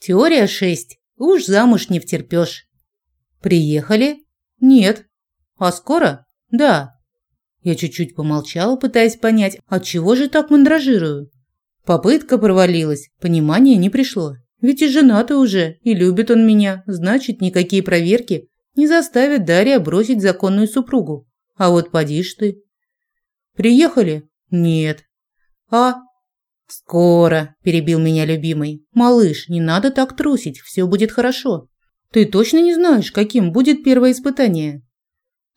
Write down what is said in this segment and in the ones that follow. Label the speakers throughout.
Speaker 1: Теория 6. Уж замуж не втерпёшь. Приехали? Нет. А скоро? Да. Я чуть-чуть помолчала, пытаясь понять, от чего же так мандражирую. Попытка провалилась, понимания не пришло. Ведь и женаты уже, и любит он меня, значит, никакие проверки не заставят Дарья бросить законную супругу. А вот поди ж ты. Приехали? Нет. А? Скоро, перебил меня любимый. Малыш, не надо так трусить, все будет хорошо. Ты точно не знаешь, каким будет первое испытание?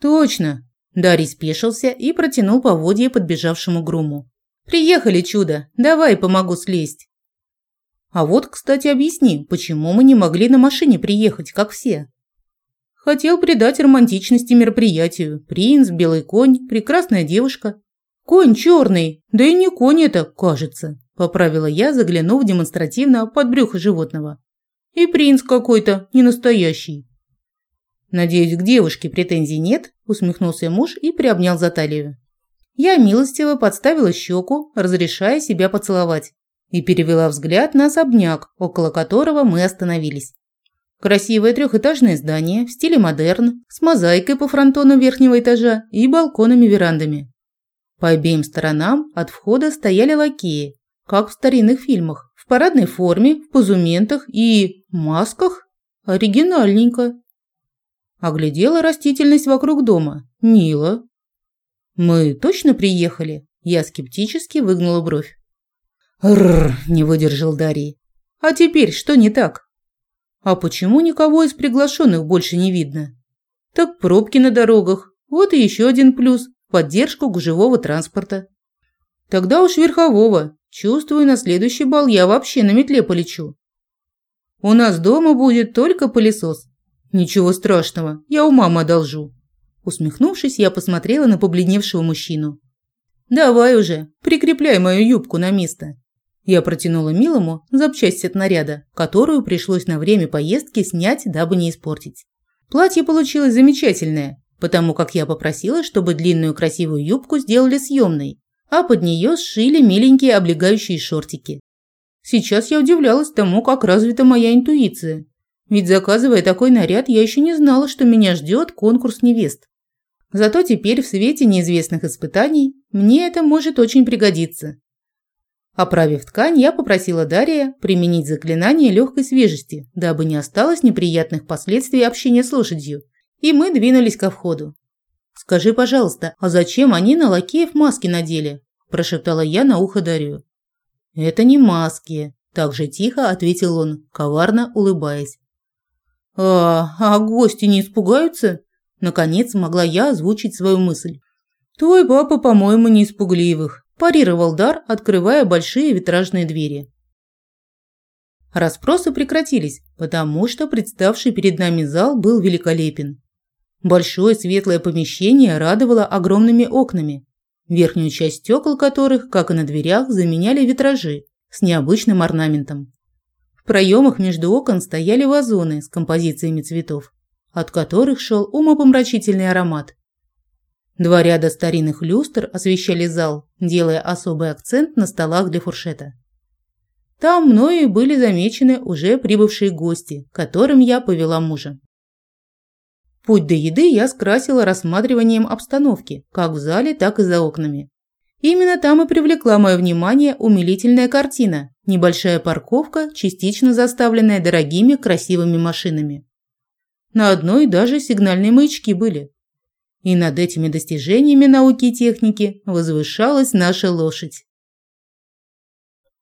Speaker 1: Точно. Дарий спешился и протянул поводье подбежавшему груму. Приехали, чудо. Давай помогу слезть. А вот, кстати, объясни, почему мы не могли на машине приехать, как все? Хотел придать романтичности мероприятию. Принц, белый конь, прекрасная девушка. Конь черный, да и не конь это, кажется, поправила я, заглянув демонстративно под брюхо животного. И принц какой-то, не настоящий. Надеюсь, к девушке претензий нет, усмехнулся муж и приобнял за талию. Я милостиво подставила щеку, разрешая себя поцеловать и перевела взгляд на особняк, около которого мы остановились. Красивое трехэтажное здание в стиле модерн, с мозаикой по фронтону верхнего этажа и балконами-верандами. По обеим сторонам от входа стояли лакеи, как в старинных фильмах, в парадной форме, в позументах и масках. Оригинальненько. Оглядела растительность вокруг дома. Мило. «Мы точно приехали?» Я скептически выгнула бровь. Рр, не выдержал Дарий. А теперь что не так? А почему никого из приглашенных больше не видно? Так пробки на дорогах. Вот и еще один плюс поддержку гужевого транспорта. Тогда уж верхового. Чувствую, на следующий бал я вообще на метле полечу. У нас дома будет только пылесос. Ничего страшного, я у мамы одолжу. Усмехнувшись, я посмотрела на побледневшего мужчину. Давай уже, прикрепляй мою юбку на место. Я протянула Милому запчасть от наряда, которую пришлось на время поездки снять, дабы не испортить. Платье получилось замечательное, потому как я попросила, чтобы длинную красивую юбку сделали съемной, а под нее сшили миленькие облегающие шортики. Сейчас я удивлялась тому, как развита моя интуиция. Ведь заказывая такой наряд, я еще не знала, что меня ждет конкурс невест. Зато теперь в свете неизвестных испытаний мне это может очень пригодиться. Оправив ткань, я попросила Дария применить заклинание легкой свежести, дабы не осталось неприятных последствий общения с лошадью, и мы двинулись ко входу. «Скажи, пожалуйста, а зачем они на лакеев маски надели?» – прошептала я на ухо Дарью. «Это не маски», – так же тихо ответил он, коварно улыбаясь. «А, а гости не испугаются?» Наконец могла я озвучить свою мысль. «Твой папа, по-моему, не испугливых парировал дар, открывая большие витражные двери. Распросы прекратились, потому что представший перед нами зал был великолепен. Большое светлое помещение радовало огромными окнами, верхнюю часть стекол которых, как и на дверях, заменяли витражи с необычным орнаментом. В проемах между окон стояли вазоны с композициями цветов, от которых шел умопомрачительный аромат. Два ряда старинных люстр освещали зал, делая особый акцент на столах для фуршета. Там мною были замечены уже прибывшие гости, которым я повела мужа. Путь до еды я скрасила рассматриванием обстановки, как в зале, так и за окнами. Именно там и привлекла мое внимание умилительная картина – небольшая парковка, частично заставленная дорогими красивыми машинами. На одной даже сигнальные маячки были. И над этими достижениями науки и техники возвышалась наша лошадь.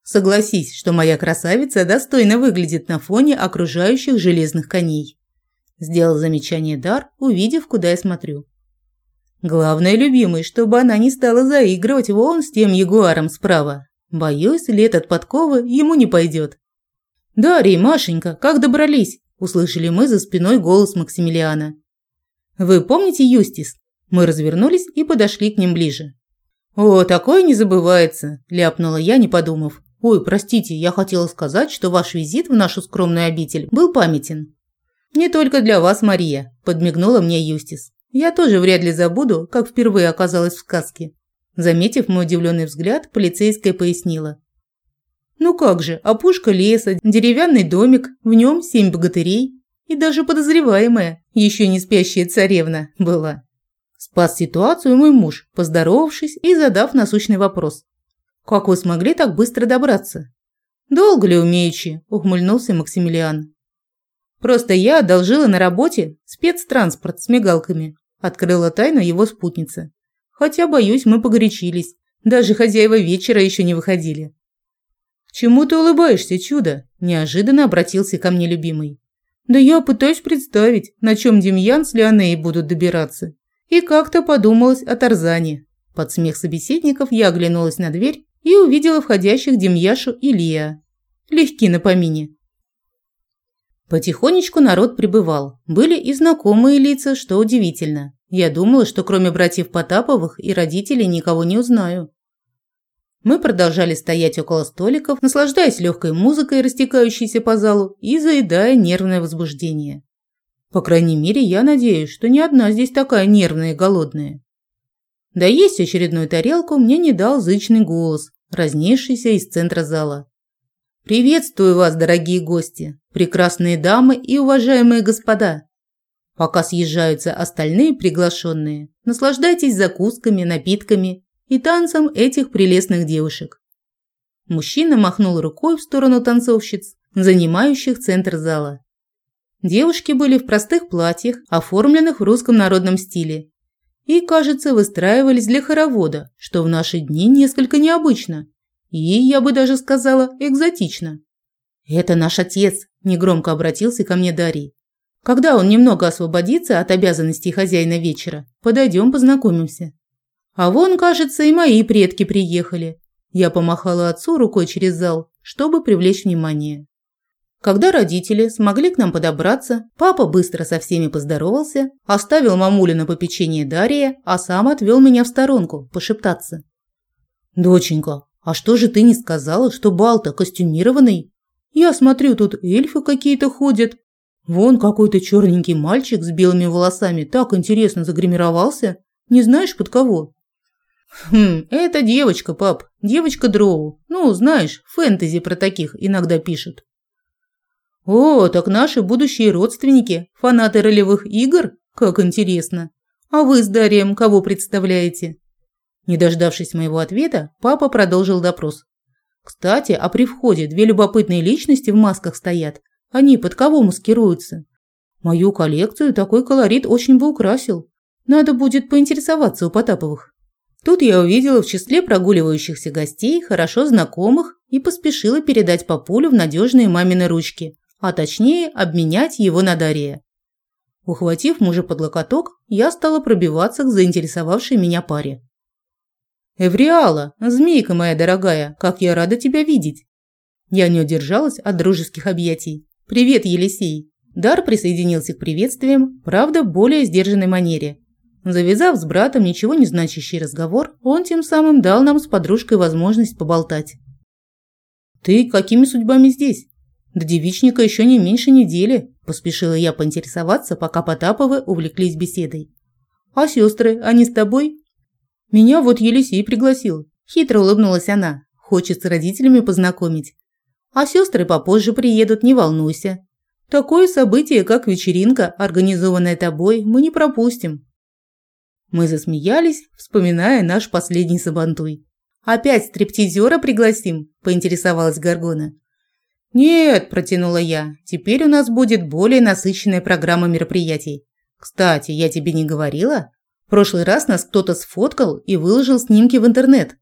Speaker 1: Согласись, что моя красавица достойно выглядит на фоне окружающих железных коней. Сделал замечание Дар, увидев, куда я смотрю. Главное, любимый, чтобы она не стала заигрывать вон с тем ягуаром справа. Боюсь, лет от подковы ему не пойдет. «Дарья, Машенька, как добрались?» – услышали мы за спиной голос Максимилиана. Вы помните Юстис? Мы развернулись и подошли к ним ближе. О, такое не забывается, ляпнула я, не подумав. Ой, простите, я хотела сказать, что ваш визит в нашу скромную обитель был памятен. Не только для вас, Мария, подмигнула мне Юстис. Я тоже вряд ли забуду, как впервые оказалась в сказке. Заметив мой удивленный взгляд, полицейская пояснила. Ну как же, опушка леса, деревянный домик, в нем семь богатырей и даже подозреваемая, еще не спящая царевна, была. Спас ситуацию мой муж, поздоровавшись и задав насущный вопрос. «Как вы смогли так быстро добраться?» «Долго ли умеючи?» – ухмыльнулся Максимилиан. «Просто я одолжила на работе спецтранспорт с мигалками», – открыла тайну его спутница. «Хотя, боюсь, мы погорячились. Даже хозяева вечера еще не выходили. «Чему ты улыбаешься, чудо?» – неожиданно обратился ко мне любимый. «Да я пытаюсь представить, на чем Демьян с Леонеей будут добираться. И как-то подумалось о Тарзане». Под смех собеседников я оглянулась на дверь и увидела входящих Демьяшу и Лия. Легки на помине. Потихонечку народ прибывал. Были и знакомые лица, что удивительно. Я думала, что кроме братьев Потаповых и родителей никого не узнаю. Мы продолжали стоять около столиков, наслаждаясь легкой музыкой, растекающейся по залу, и заедая нервное возбуждение. По крайней мере, я надеюсь, что ни одна здесь такая нервная и голодная. Да есть очередную тарелку мне не дал зычный голос, разнесшийся из центра зала. «Приветствую вас, дорогие гости, прекрасные дамы и уважаемые господа!» Пока съезжаются остальные приглашенные, наслаждайтесь закусками, напитками и танцем этих прелестных девушек. Мужчина махнул рукой в сторону танцовщиц, занимающих центр зала. Девушки были в простых платьях, оформленных в русском народном стиле, и, кажется, выстраивались для хоровода, что в наши дни несколько необычно и, я бы даже сказала, экзотично. «Это наш отец», – негромко обратился ко мне Дарий. «Когда он немного освободится от обязанностей хозяина вечера, подойдем познакомимся». А вон, кажется, и мои предки приехали. Я помахала отцу рукой через зал, чтобы привлечь внимание. Когда родители смогли к нам подобраться, папа быстро со всеми поздоровался, оставил мамулю на попечение Дария, а сам отвел меня в сторонку, пошептаться. «Доченька, а что же ты не сказала, что бал-то костюмированный? Я смотрю, тут эльфы какие-то ходят. Вон какой-то черненький мальчик с белыми волосами так интересно загримировался. Не знаешь, под кого?» «Хм, это девочка, пап, девочка Дроу. Ну, знаешь, фэнтези про таких иногда пишут». «О, так наши будущие родственники, фанаты ролевых игр? Как интересно. А вы с Дарием кого представляете?» Не дождавшись моего ответа, папа продолжил допрос. «Кстати, а при входе две любопытные личности в масках стоят. Они под кого маскируются? Мою коллекцию такой колорит очень бы украсил. Надо будет поинтересоваться у Потаповых». Тут я увидела в числе прогуливающихся гостей хорошо знакомых и поспешила передать папулю в надежные мамины ручки, а точнее обменять его на Дарья. Ухватив мужа под локоток, я стала пробиваться к заинтересовавшей меня паре. «Эвриала, змейка моя дорогая, как я рада тебя видеть!» Я не удержалась от дружеских объятий. «Привет, Елисей!» Дар присоединился к приветствиям, правда, в более сдержанной манере, Завязав с братом ничего не значащий разговор, он тем самым дал нам с подружкой возможность поболтать. «Ты какими судьбами здесь? До девичника еще не меньше недели», – поспешила я поинтересоваться, пока Потаповы увлеклись беседой. «А сестры, они с тобой?» «Меня вот Елисей пригласил», – хитро улыбнулась она. «Хочет с родителями познакомить. А сестры попозже приедут, не волнуйся. Такое событие, как вечеринка, организованная тобой, мы не пропустим. Мы засмеялись, вспоминая наш последний сабантуй. «Опять стриптизера пригласим?» – поинтересовалась Гаргона. «Нет», – протянула я, – «теперь у нас будет более насыщенная программа мероприятий. Кстати, я тебе не говорила? Прошлый раз нас кто-то сфоткал и выложил снимки в интернет.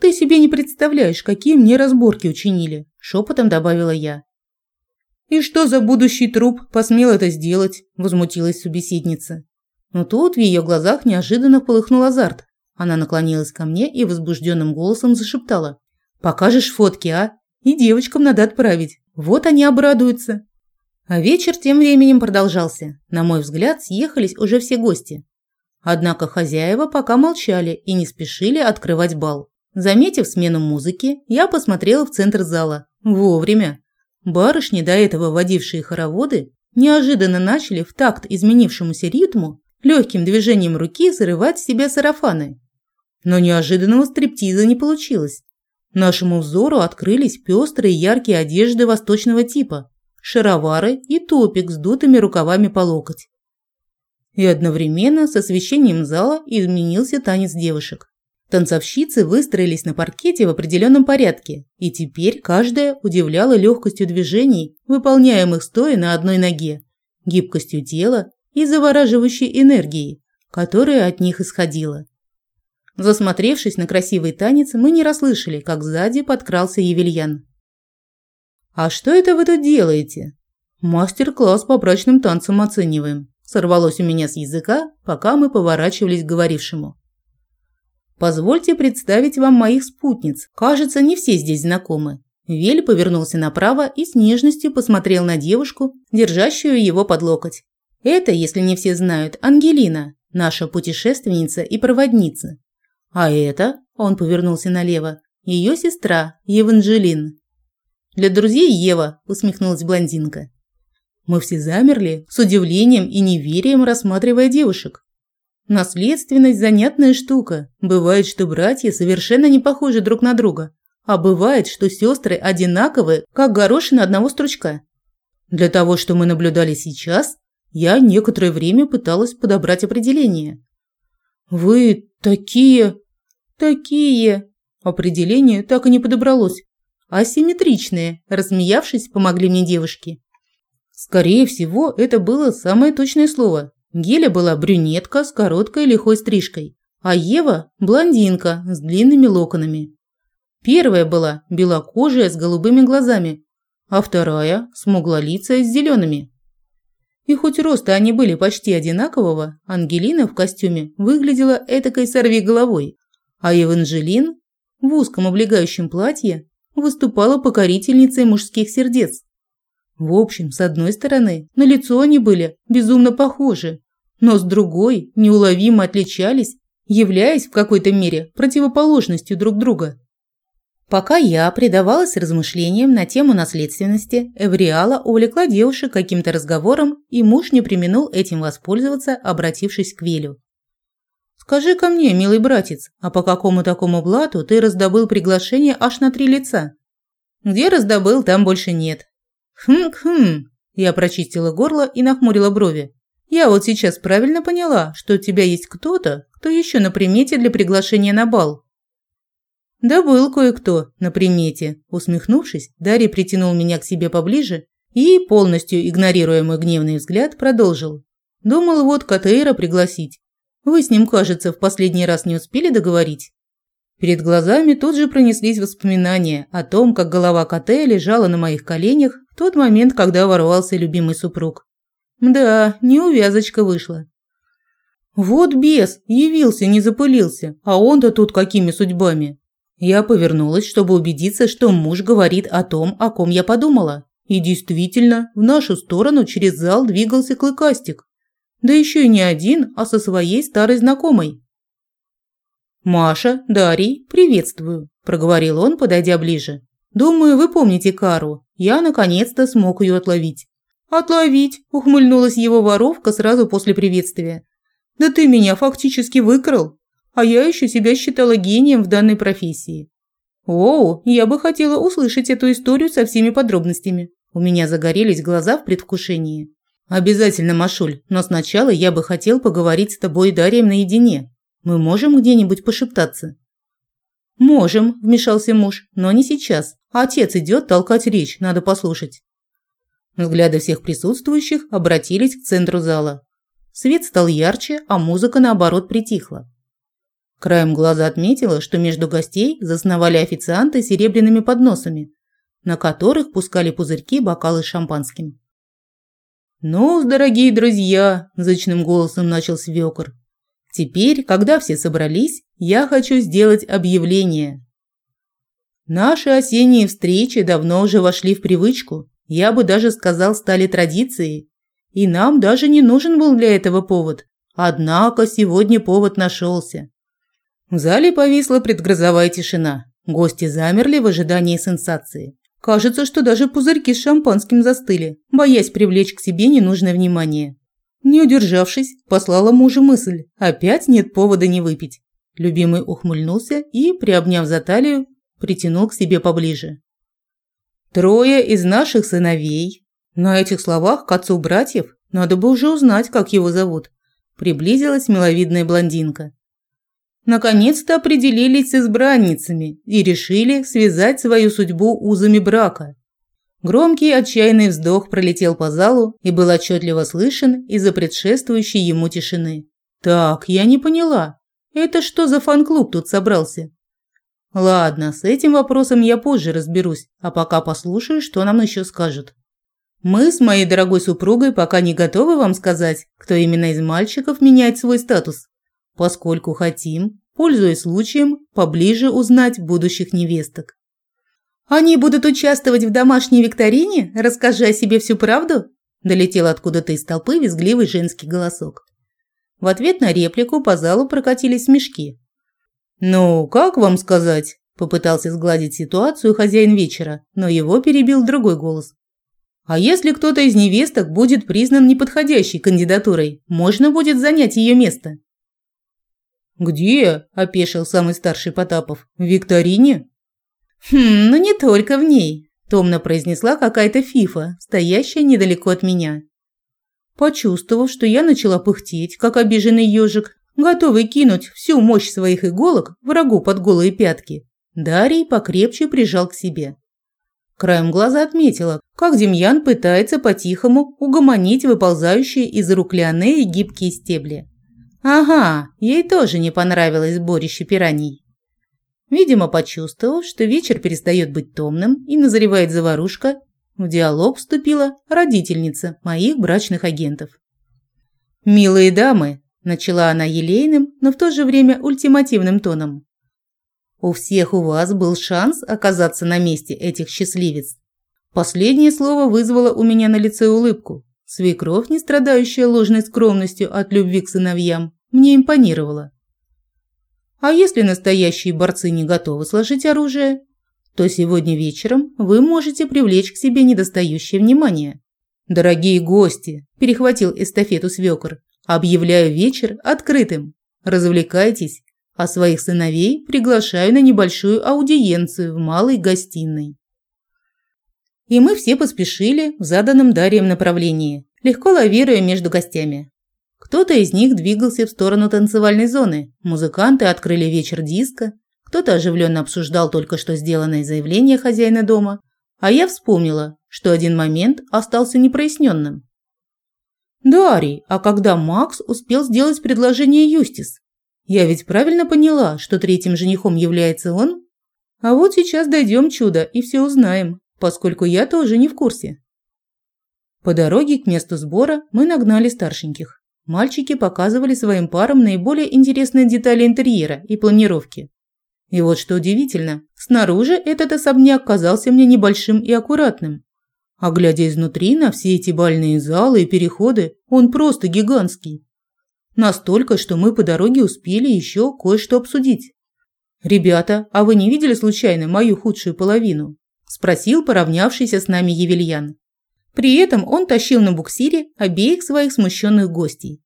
Speaker 1: Ты себе не представляешь, какие мне разборки учинили», – шепотом добавила я. «И что за будущий труп посмел это сделать?» – возмутилась собеседница. Но тут в ее глазах неожиданно полыхнул азарт. Она наклонилась ко мне и возбужденным голосом зашептала. «Покажешь фотки, а? И девочкам надо отправить. Вот они обрадуются». А вечер тем временем продолжался. На мой взгляд, съехались уже все гости. Однако хозяева пока молчали и не спешили открывать бал. Заметив смену музыки, я посмотрела в центр зала. Вовремя. Барышни, до этого водившие хороводы, неожиданно начали в такт изменившемуся ритму легким движением руки зарывать в себя сарафаны. Но неожиданного стриптиза не получилось. Нашему взору открылись пестрые яркие одежды восточного типа, шаровары и топик с дутыми рукавами по локоть. И одновременно с освещением зала изменился танец девушек. Танцовщицы выстроились на паркете в определенном порядке, и теперь каждая удивляла легкостью движений, выполняемых стоя на одной ноге, гибкостью тела и завораживающей энергией, которая от них исходила. Засмотревшись на красивый танец, мы не расслышали, как сзади подкрался Евельян. «А что это вы тут делаете?» «Мастер-класс по брачным танцам оцениваем», – сорвалось у меня с языка, пока мы поворачивались к говорившему. «Позвольте представить вам моих спутниц. Кажется, не все здесь знакомы». Вель повернулся направо и с нежностью посмотрел на девушку, держащую его под локоть. «Это, если не все знают, Ангелина, наша путешественница и проводница. А это, он повернулся налево, ее сестра Еванжелин. Для друзей Ева, усмехнулась блондинка. Мы все замерли, с удивлением и неверием рассматривая девушек. Наследственность – занятная штука. Бывает, что братья совершенно не похожи друг на друга. А бывает, что сестры одинаковые, как горошины одного стручка. Для того, что мы наблюдали сейчас, я некоторое время пыталась подобрать определение. «Вы такие...» «Такие...» Определение так и не подобралось. «Асимметричные», – рассмеявшись, помогли мне девушки. Скорее всего, это было самое точное слово. Геля была брюнетка с короткой лихой стрижкой, а Ева – блондинка с длинными локонами. Первая была белокожая с голубыми глазами, а вторая – смуглолицая с зелеными. И хоть роста они были почти одинакового, Ангелина в костюме выглядела этакой сорви головой, а Еванжелин в узком облегающем платье выступала покорительницей мужских сердец. В общем, с одной стороны, на лицо они были безумно похожи, но с другой неуловимо отличались, являясь в какой-то мере противоположностью друг друга. Пока я предавалась размышлениям на тему наследственности, Эвриала увлекла девушек каким-то разговором, и муж не применул этим воспользоваться, обратившись к Велю. скажи ко мне, милый братец, а по какому такому блату ты раздобыл приглашение аж на три лица?» «Где раздобыл, там больше нет». «Хм-хм», – я прочистила горло и нахмурила брови. «Я вот сейчас правильно поняла, что у тебя есть кто-то, кто еще на примете для приглашения на бал». «Да был кое-кто на примете», – усмехнувшись, Дарья притянул меня к себе поближе и, полностью игнорируя мой гневный взгляд, продолжил. «Думал вот Катейра пригласить. Вы с ним, кажется, в последний раз не успели договорить?» Перед глазами тут же пронеслись воспоминания о том, как голова Катея лежала на моих коленях в тот момент, когда ворвался любимый супруг. Да, неувязочка вышла. Вот бес, явился, не запылился, а он-то тут какими судьбами? Я повернулась, чтобы убедиться, что муж говорит о том, о ком я подумала. И действительно, в нашу сторону через зал двигался клыкастик. Да еще и не один, а со своей старой знакомой. «Маша, Дарий, приветствую», – проговорил он, подойдя ближе. «Думаю, вы помните Кару. Я наконец-то смог ее отловить». «Отловить», – ухмыльнулась его воровка сразу после приветствия. «Да ты меня фактически выкрал а я еще себя считала гением в данной профессии. Оу, я бы хотела услышать эту историю со всеми подробностями. У меня загорелись глаза в предвкушении. Обязательно, Машуль, но сначала я бы хотел поговорить с тобой и Дарьем наедине. Мы можем где-нибудь пошептаться? Можем, вмешался муж, но не сейчас. Отец идет толкать речь, надо послушать. Взгляды всех присутствующих обратились к центру зала. Свет стал ярче, а музыка наоборот притихла. Краем глаза отметила, что между гостей засновали официанты с серебряными подносами, на которых пускали пузырьки бокалы с шампанским. «Ну, дорогие друзья», – зычным голосом начал свекор, – «теперь, когда все собрались, я хочу сделать объявление. Наши осенние встречи давно уже вошли в привычку, я бы даже сказал, стали традицией, и нам даже не нужен был для этого повод. Однако сегодня повод нашелся. В зале повисла предгрозовая тишина. Гости замерли в ожидании сенсации. Кажется, что даже пузырьки с шампанским застыли, боясь привлечь к себе ненужное внимание. Не удержавшись, послала мужу мысль. Опять нет повода не выпить. Любимый ухмыльнулся и, приобняв за талию, притянул к себе поближе. Трое из наших сыновей. На этих словах к отцу братьев надо бы уже узнать, как его зовут. Приблизилась миловидная блондинка. Наконец-то определились с избранницами и решили связать свою судьбу узами брака. Громкий отчаянный вздох пролетел по залу и был отчетливо слышен из-за предшествующей ему тишины. «Так, я не поняла. Это что за фан-клуб тут собрался?» «Ладно, с этим вопросом я позже разберусь, а пока послушаю, что нам еще скажут». Мы с моей дорогой супругой пока не готовы вам сказать, кто именно из мальчиков меняет свой статус, поскольку хотим, пользуясь случаем, поближе узнать будущих невесток. Они будут участвовать в домашней викторине? Расскажи о себе всю правду? Долетел откуда-то из толпы визгливый женский голосок. В ответ на реплику по залу прокатились смешки. «Ну, как вам сказать?» – попытался сгладить ситуацию хозяин вечера, но его перебил другой голос. А если кто-то из невесток будет признан неподходящей кандидатурой, можно будет занять ее место. «Где?» – опешил самый старший Потапов. «В викторине?» «Хм, ну не только в ней», – томно произнесла какая-то фифа, стоящая недалеко от меня. Почувствовав, что я начала пыхтеть, как обиженный ежик, готовый кинуть всю мощь своих иголок врагу под голые пятки, Дарий покрепче прижал к себе. Краем глаза отметила, как Демьян пытается по-тихому угомонить выползающие из рук Леонеи гибкие стебли. Ага, ей тоже не понравилось сборище пираний. Видимо, почувствовав, что вечер перестает быть томным и назревает заварушка, в диалог вступила родительница моих брачных агентов. «Милые дамы», – начала она елейным, но в то же время ультимативным тоном, у всех у вас был шанс оказаться на месте этих счастливец. Последнее слово вызвало у меня на лице улыбку. Свекровь, не страдающая ложной скромностью от любви к сыновьям, мне импонировала. А если настоящие борцы не готовы сложить оружие, то сегодня вечером вы можете привлечь к себе недостающее внимание. Дорогие гости, перехватил эстафету свекор, объявляю вечер открытым. Развлекайтесь а своих сыновей приглашаю на небольшую аудиенцию в малой гостиной. И мы все поспешили в заданном Дарьем направлении, легко лавируя между гостями. Кто-то из них двигался в сторону танцевальной зоны, музыканты открыли вечер диска, кто-то оживленно обсуждал только что сделанное заявление хозяина дома, а я вспомнила, что один момент остался непроясненным. «Дарий, а когда Макс успел сделать предложение Юстис?» Я ведь правильно поняла, что третьим женихом является он? А вот сейчас дойдем чудо и все узнаем, поскольку я тоже не в курсе. По дороге к месту сбора мы нагнали старшеньких. Мальчики показывали своим парам наиболее интересные детали интерьера и планировки. И вот что удивительно, снаружи этот особняк казался мне небольшим и аккуратным. А глядя изнутри на все эти бальные залы и переходы, он просто гигантский. Настолько, что мы по дороге успели еще кое-что обсудить. «Ребята, а вы не видели случайно мою худшую половину?» – спросил поравнявшийся с нами Евельян. При этом он тащил на буксире обеих своих смущенных гостей.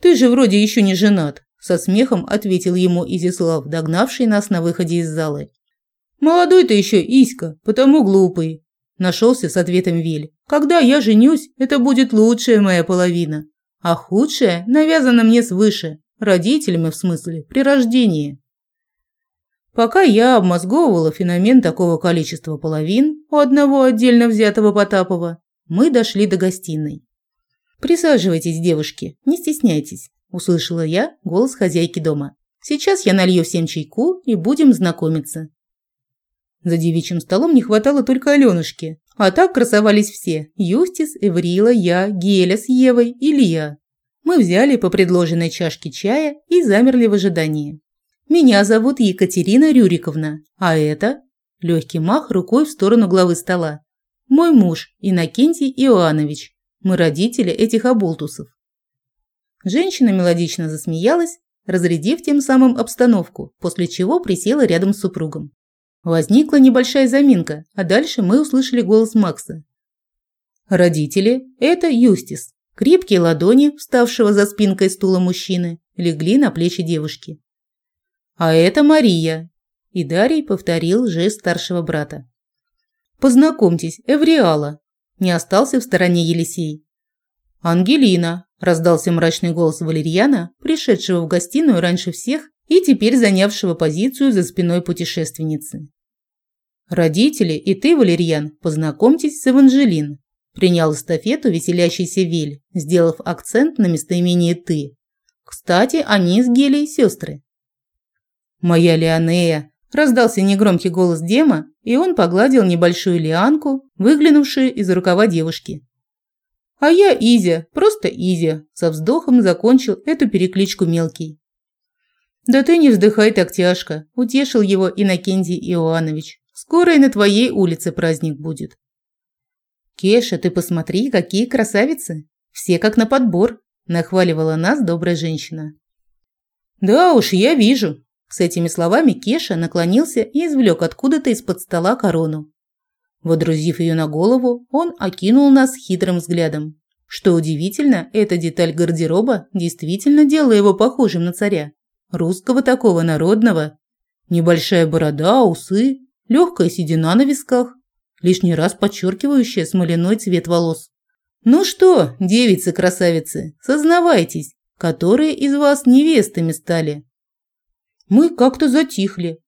Speaker 1: «Ты же вроде еще не женат», – со смехом ответил ему Изислав, догнавший нас на выходе из залы. «Молодой ты еще, Иська, потому глупый», – нашелся с ответом Вель. «Когда я женюсь, это будет лучшая моя половина а худшее навязано мне свыше, родителями в смысле, при рождении. Пока я обмозговывала феномен такого количества половин у одного отдельно взятого Потапова, мы дошли до гостиной. «Присаживайтесь, девушки, не стесняйтесь», – услышала я голос хозяйки дома. «Сейчас я налью всем чайку и будем знакомиться». За девичьим столом не хватало только Алёнушки, а так красовались все – Юстис, Эврила, я, Геля с Евой и Лия. Мы взяли по предложенной чашке чая и замерли в ожидании. «Меня зовут Екатерина Рюриковна, а это...» – легкий мах рукой в сторону главы стола. «Мой муж Иннокентий Иоаннович. Мы родители этих оболтусов». Женщина мелодично засмеялась, разрядив тем самым обстановку, после чего присела рядом с супругом. Возникла небольшая заминка, а дальше мы услышали голос Макса. Родители – это Юстис. Крепкие ладони, вставшего за спинкой стула мужчины, легли на плечи девушки. А это Мария. и Дарий повторил жест старшего брата. «Познакомьтесь, Эвриала», – не остался в стороне Елисей. «Ангелина», – раздался мрачный голос Валерьяна, пришедшего в гостиную раньше всех и теперь занявшего позицию за спиной путешественницы. «Родители и ты, Валерьян, познакомьтесь с Эванжелин», – принял эстафету веселящийся Вель, сделав акцент на местоимение «ты». «Кстати, они с Гелей сестры». «Моя Леонея!» – раздался негромкий голос Дема, и он погладил небольшую лианку, выглянувшую из рукава девушки. «А я Изя, просто Изя», – со вздохом закончил эту перекличку мелкий. «Да ты не вздыхай так тяжко», – утешил его Иннокентий Иоаннович. «Скоро и на твоей улице праздник будет». «Кеша, ты посмотри, какие красавицы! Все как на подбор», – нахваливала нас добрая женщина. «Да уж, я вижу», с этими словами Кеша наклонился и извлек откуда-то из-под стола корону. Водрузив ее на голову, он окинул нас хитрым взглядом. Что удивительно, эта деталь гардероба действительно делала его похожим на царя. Русского такого народного. Небольшая борода, усы, легкая седина на висках, лишний раз подчеркивающая смоляной цвет волос. «Ну что, девицы-красавицы, сознавайтесь, которые из вас невестами стали?» Мы как-то затихли.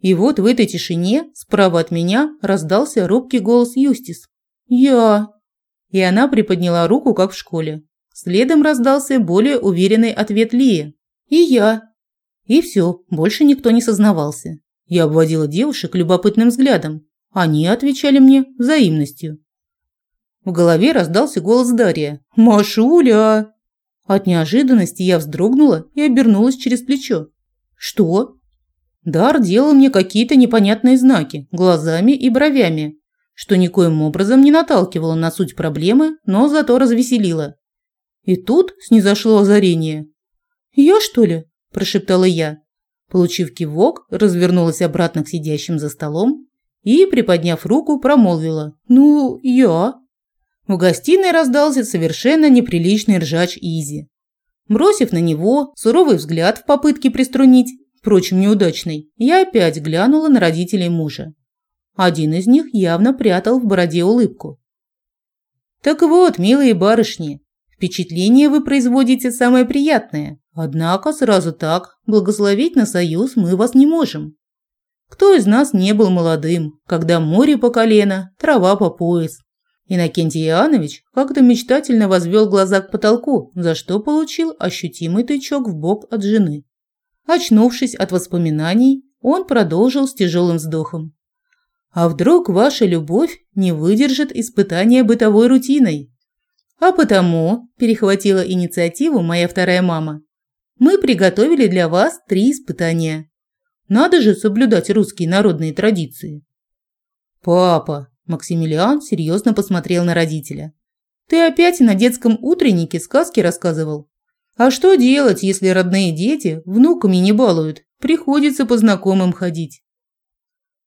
Speaker 1: И вот в этой тишине справа от меня раздался робкий голос Юстис. «Я». И она приподняла руку, как в школе. Следом раздался более уверенный ответ Лии. «И я». И все, больше никто не сознавался. Я обводила девушек любопытным взглядом. Они отвечали мне взаимностью. В голове раздался голос Дарья. «Машуля!» От неожиданности я вздрогнула и обернулась через плечо. Что? Дар делал мне какие-то непонятные знаки глазами и бровями, что никоим образом не наталкивало на суть проблемы, но зато развеселило. И тут снизошло озарение. «Я, что ли?» – прошептала я. Получив кивок, развернулась обратно к сидящим за столом и, приподняв руку, промолвила «Ну, я». В гостиной раздался совершенно неприличный ржач Изи. Бросив на него суровый взгляд в попытке приструнить, впрочем, неудачный, я опять глянула на родителей мужа. Один из них явно прятал в бороде улыбку. «Так вот, милые барышни, впечатление вы производите самое приятное, однако сразу так благословить на союз мы вас не можем. Кто из нас не был молодым, когда море по колено, трава по пояс, Иннокентий Иоаннович как-то мечтательно возвел глаза к потолку, за что получил ощутимый тычок в бок от жены. Очнувшись от воспоминаний, он продолжил с тяжелым вздохом. «А вдруг ваша любовь не выдержит испытания бытовой рутиной?» «А потому», – перехватила инициативу моя вторая мама, – «мы приготовили для вас три испытания. Надо же соблюдать русские народные традиции». «Папа», Максимилиан серьезно посмотрел на родителя. «Ты опять на детском утреннике сказки рассказывал? А что делать, если родные дети внуками не балуют? Приходится по знакомым ходить».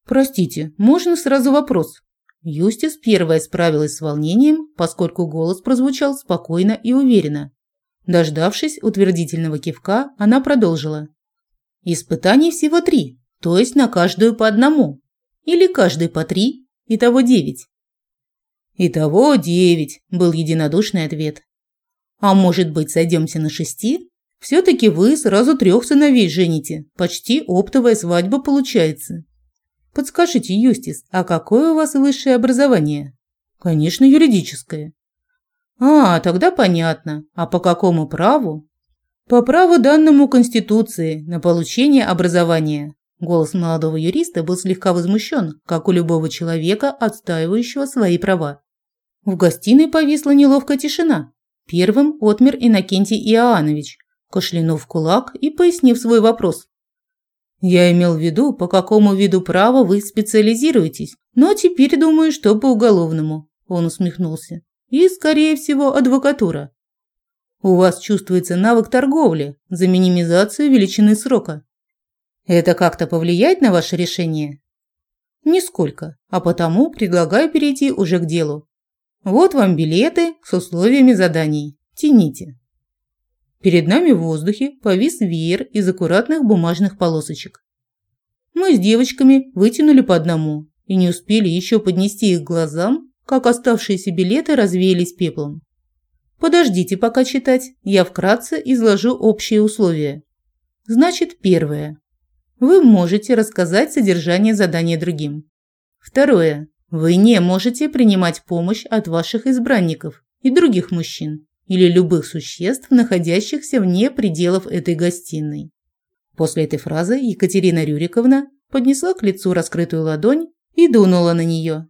Speaker 1: «Простите, можно сразу вопрос?» Юстис первая справилась с волнением, поскольку голос прозвучал спокойно и уверенно. Дождавшись утвердительного кивка, она продолжила. «Испытаний всего три, то есть на каждую по одному. Или каждый по три, Итого девять. Итого девять, был единодушный ответ. А может быть, сойдемся на шести? Все-таки вы сразу трех сыновей жените. Почти оптовая свадьба получается. Подскажите, Юстис, а какое у вас высшее образование? Конечно, юридическое. А, тогда понятно. А по какому праву? По праву данному Конституции на получение образования. Голос молодого юриста был слегка возмущен, как у любого человека, отстаивающего свои права. В гостиной повисла неловкая тишина. Первым отмер Иннокентий Иоаннович, кашлянув кулак и пояснив свой вопрос. «Я имел в виду, по какому виду права вы специализируетесь, но теперь думаю, что по уголовному», – он усмехнулся. «И, скорее всего, адвокатура. У вас чувствуется навык торговли за минимизацию величины срока. Это как-то повлияет на ваше решение? Нисколько, а потому предлагаю перейти уже к делу. Вот вам билеты с условиями заданий. Тяните. Перед нами в воздухе повис веер из аккуратных бумажных полосочек. Мы с девочками вытянули по одному и не успели еще поднести их к глазам, как оставшиеся билеты развеялись пеплом. Подождите пока читать, я вкратце изложу общие условия. Значит, первое. Вы можете рассказать содержание задания другим. Второе. Вы не можете принимать помощь от ваших избранников и других мужчин или любых существ, находящихся вне пределов этой гостиной. После этой фразы Екатерина Рюриковна поднесла к лицу раскрытую ладонь и дунула на нее.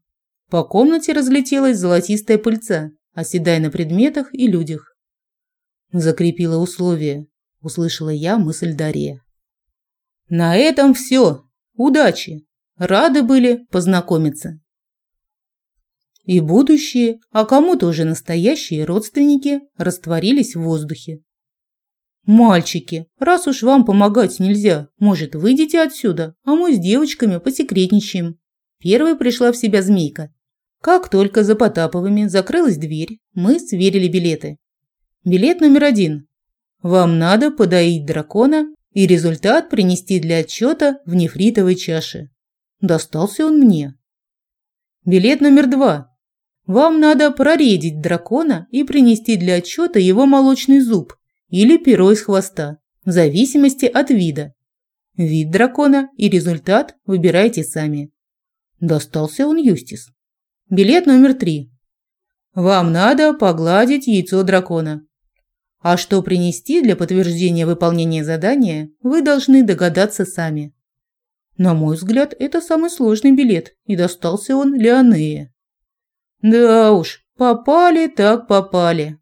Speaker 1: По комнате разлетелась золотистая пыльца, оседая на предметах и людях. Закрепила условие, услышала я мысль Дарья. На этом все. Удачи. Рады были познакомиться. И будущие, а кому-то уже настоящие родственники растворились в воздухе. «Мальчики, раз уж вам помогать нельзя, может, выйдете отсюда, а мы с девочками посекретничаем». Первой пришла в себя змейка. Как только за Потаповыми закрылась дверь, мы сверили билеты. Билет номер один. Вам надо подоить дракона и результат принести для отчета в нефритовой чаше. Достался он мне. Билет номер два. Вам надо проредить дракона и принести для отчета его молочный зуб или перо из хвоста, в зависимости от вида. Вид дракона и результат выбирайте сами. Достался он Юстис. Билет номер три. Вам надо погладить яйцо дракона. А что принести для подтверждения выполнения задания, вы должны догадаться сами. На мой взгляд, это самый сложный билет, и достался он Леонее. Да уж, попали так попали.